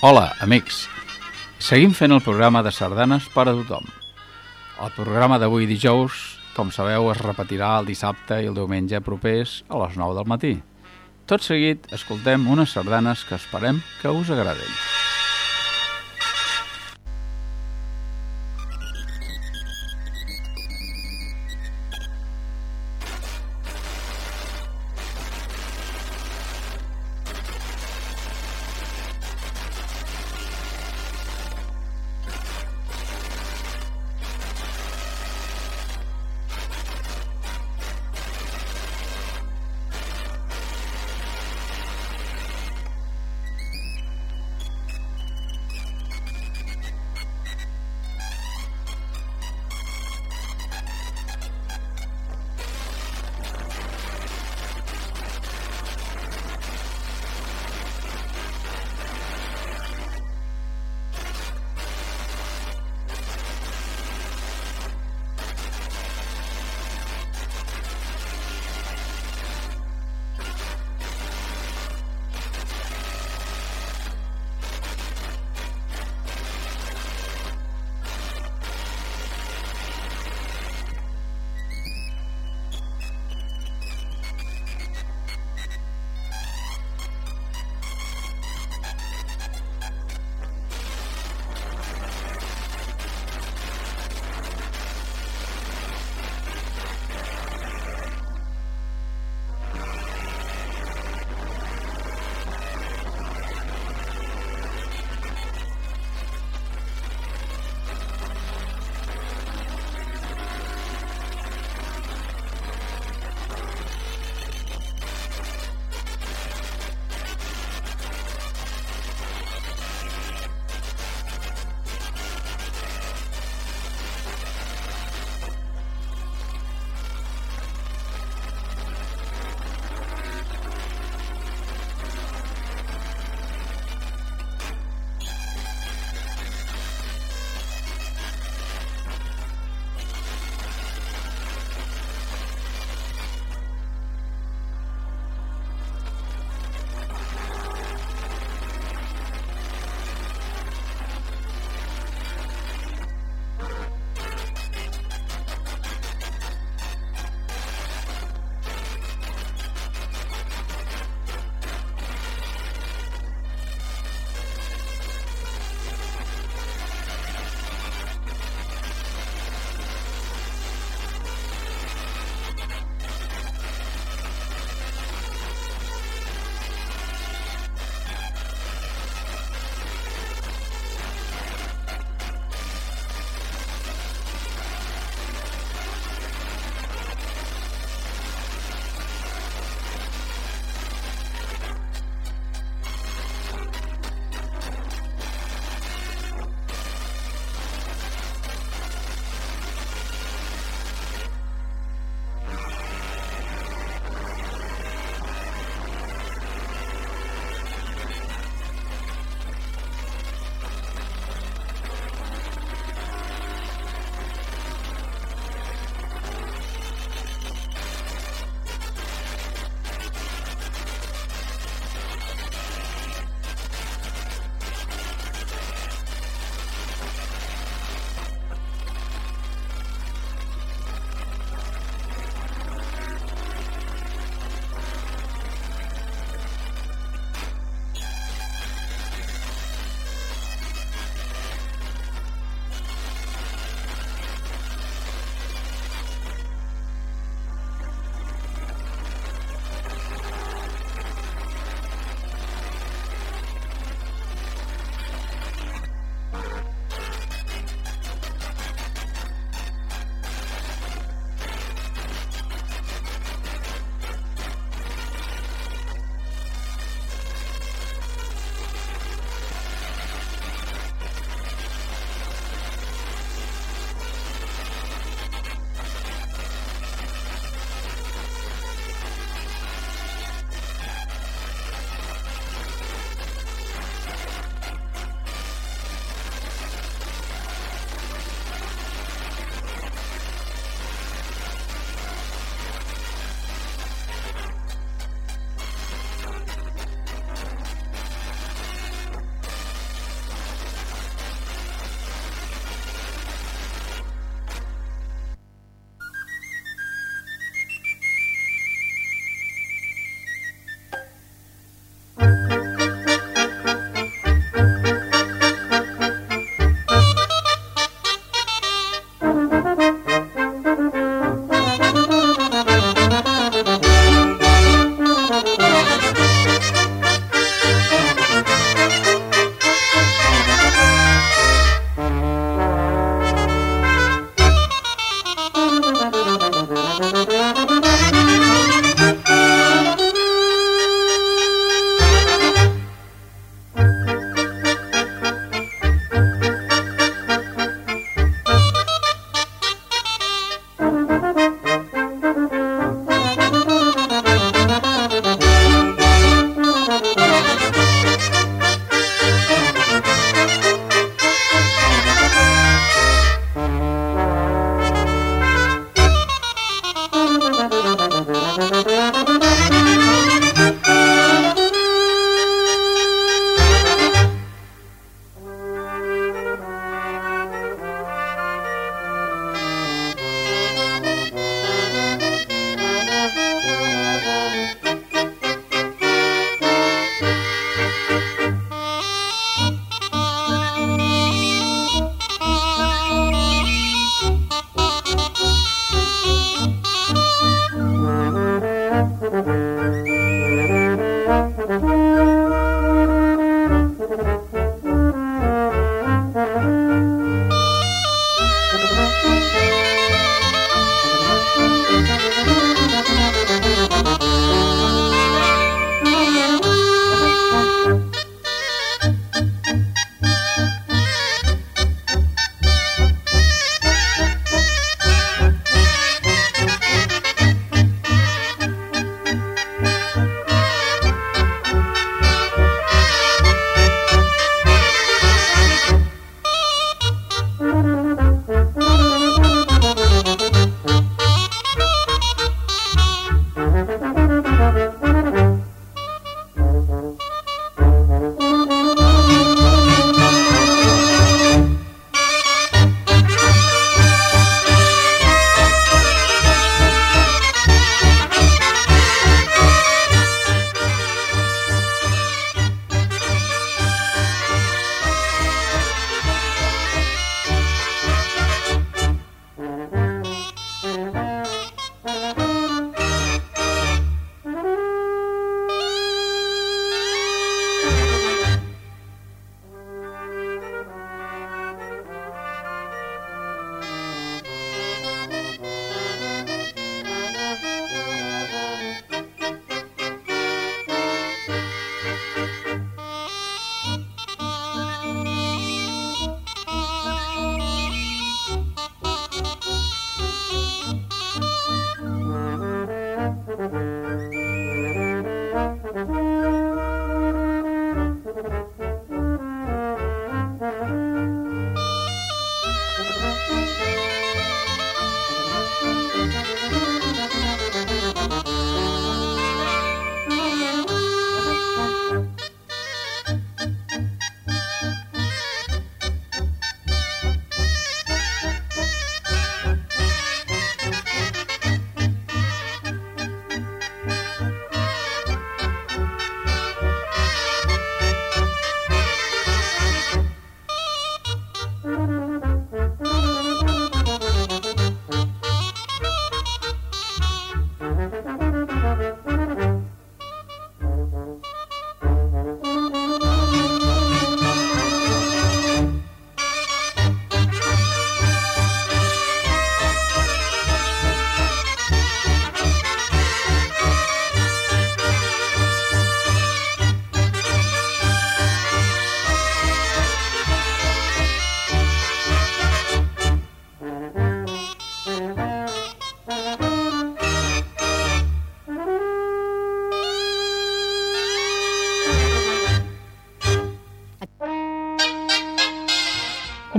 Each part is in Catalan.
Hola, amics. Seguim fent el programa de sardanes per a tothom. El programa d'avui dijous, com sabeu, es repetirà el dissabte i el diumenge propers a les 9 del matí. Tot seguit, escoltem unes sardanes que esperem que us agradin.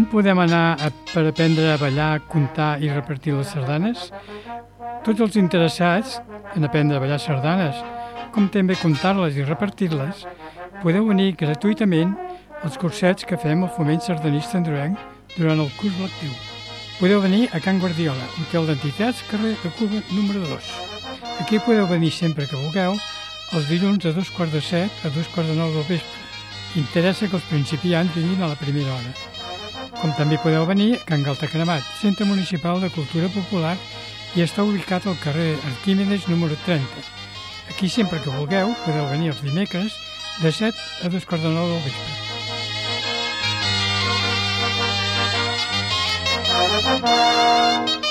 Podem anar a, per aprendre a ballar, comptar i repartir les sardanes? Tots els interessats en aprendre a ballar sardanes, com també comptar-les i repartir-les, podeu venir gratuïtament als cursets que fem al Foment Sardanista Androenc durant el curs lectiu. Podeu venir a Can Guardiola, Hotel d'Entitats, carrer de Cuba número 2. Aquí podeu venir sempre que vulgueu, els dilluns a dos quarts de set a dos quarts de nou del vespre. Interessa que els principiants vinguin a la primera hora. Com també podeu venir a Can Galtacremat, Centre Municipal de Cultura Popular i està ubicat al carrer Arquímedes número 30. Aquí sempre que vulgueu podeu venir els dimecres de 7 a 2 quarts de 9 del vespre. Thank you.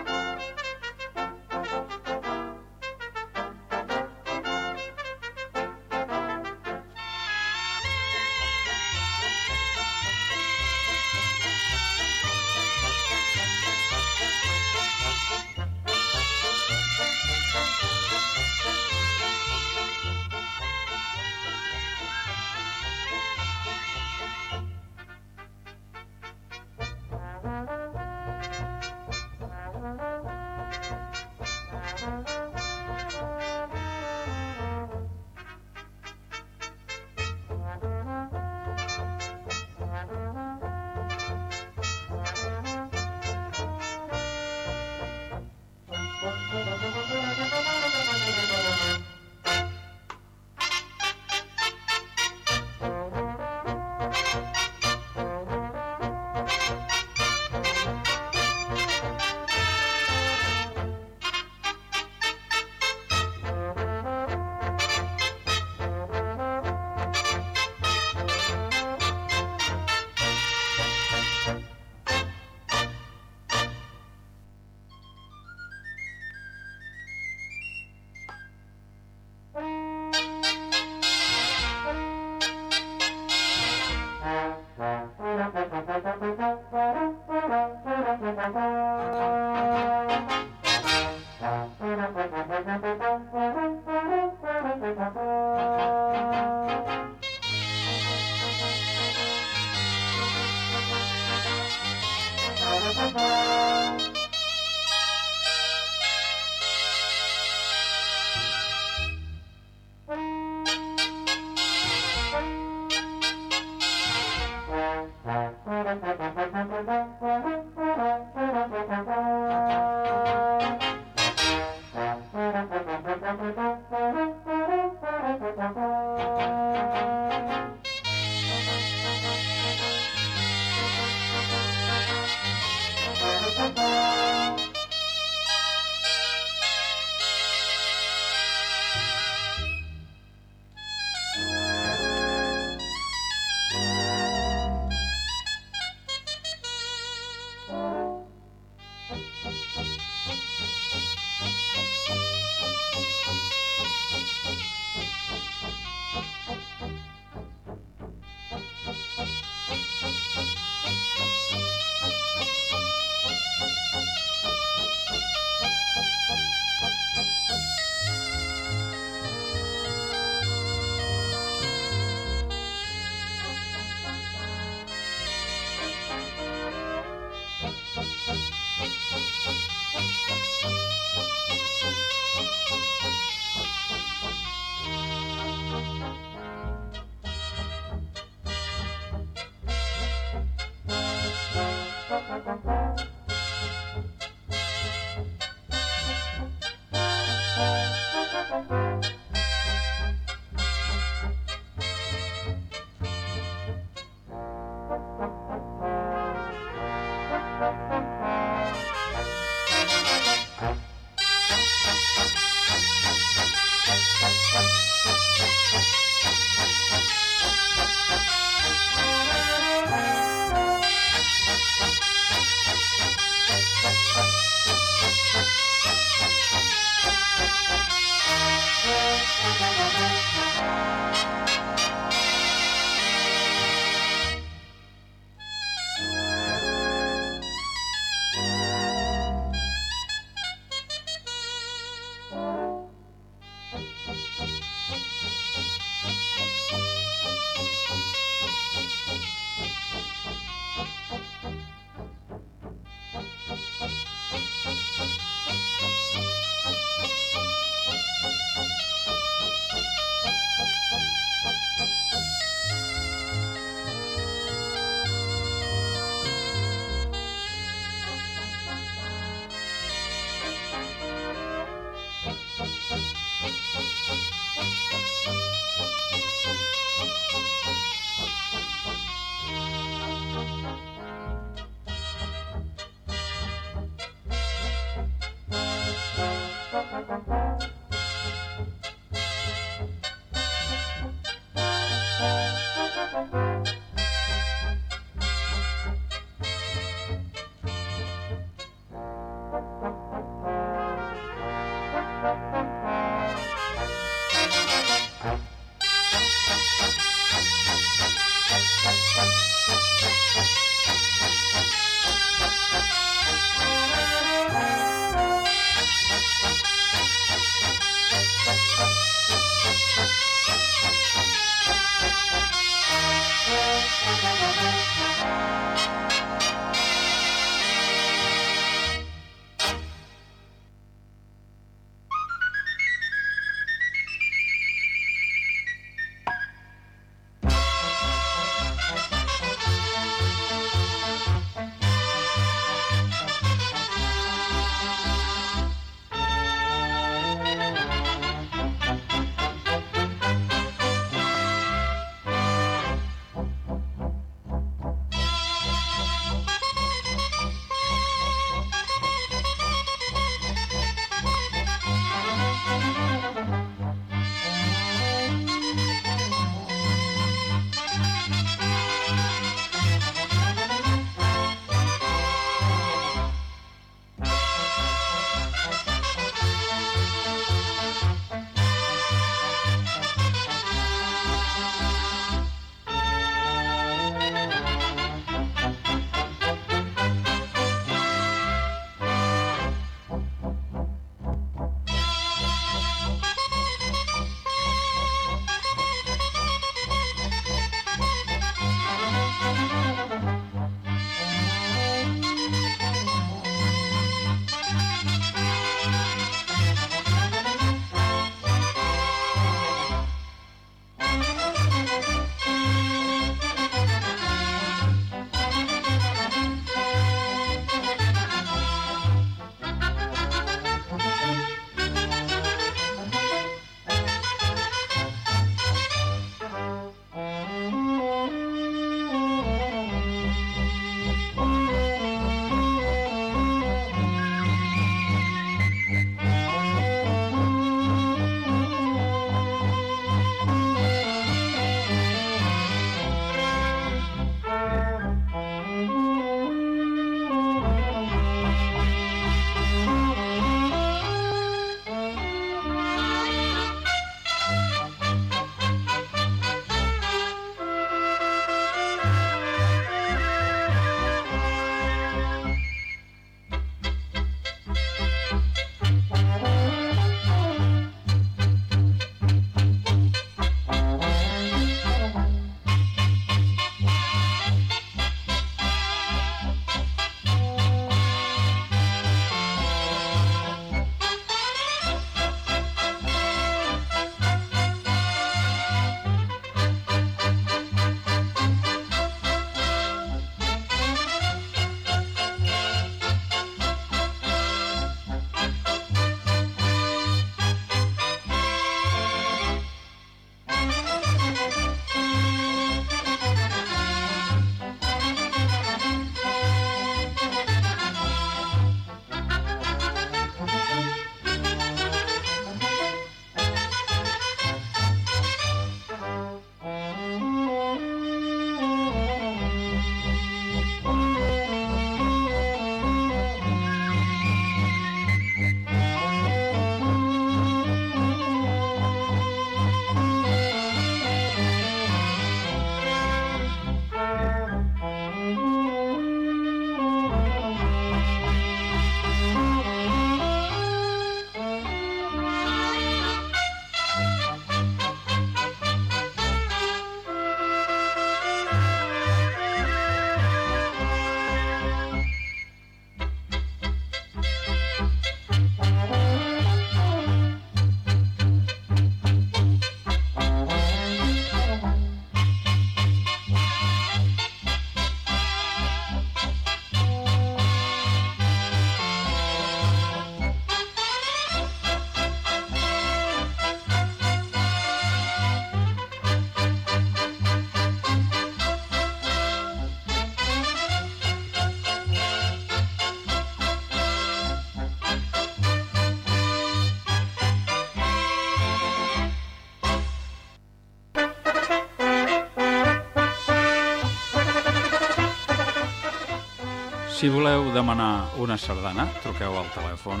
Si voleu demanar una sardana, truqueu al telèfon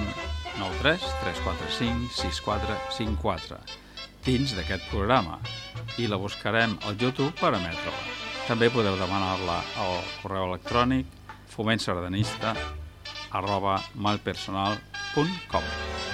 93 345 6454 dins d'aquest programa i la buscarem al YouTube per emetre-la. També podeu demanar-la al correu electrònic fomentsardanista arroba malpersonal.com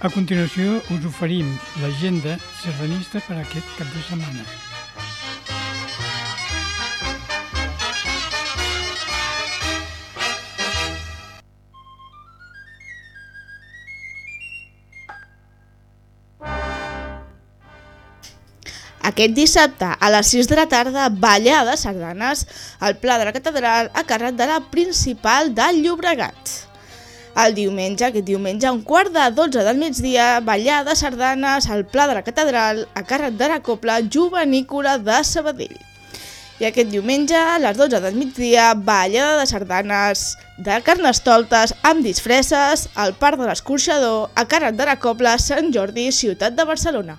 A continuació us oferim l'agenda sardanista per aquest cap de setmana. Aquest dissabte, a les 6 de la tarda, ballada sardanes al Pla de la Catedral a càrrec de la principal del Llobregat. El diumenge, aquest diumenge, un quart de 12 del migdia, ballada sardanes al Pla de la Catedral a càrrec de la Copla Jovenícola de Sabadell. I aquest diumenge, a les 12 del migdia, ballada de sardanes de carnestoltes amb disfresses al Parc de l'Escorxador a càrrec de la Copla Sant Jordi, ciutat de Barcelona.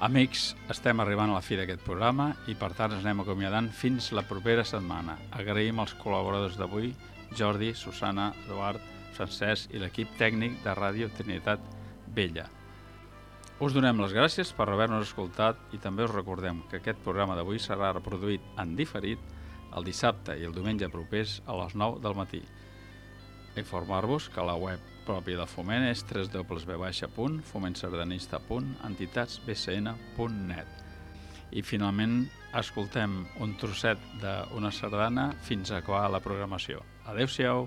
Amics, estem arribant a la fi d'aquest programa i per tant ens anem acomiadant fins la propera setmana. Agraïm als col·laboradors d'avui, Jordi, Susana, Eduard, Francesc i l'equip tècnic de Ràdio Trinitat Vella. Us donem les gràcies per haver-nos escoltat i també us recordem que aquest programa d'avui serà reproduït en diferit el dissabte i el diumenge propers a les 9 del matí. Informar-vos que la web pròpia de Foment és www.fomentsardanista.entitats.bcn.net i finalment escoltem un trosset d'una sardana fins a acabar la programació. Adéu-siau!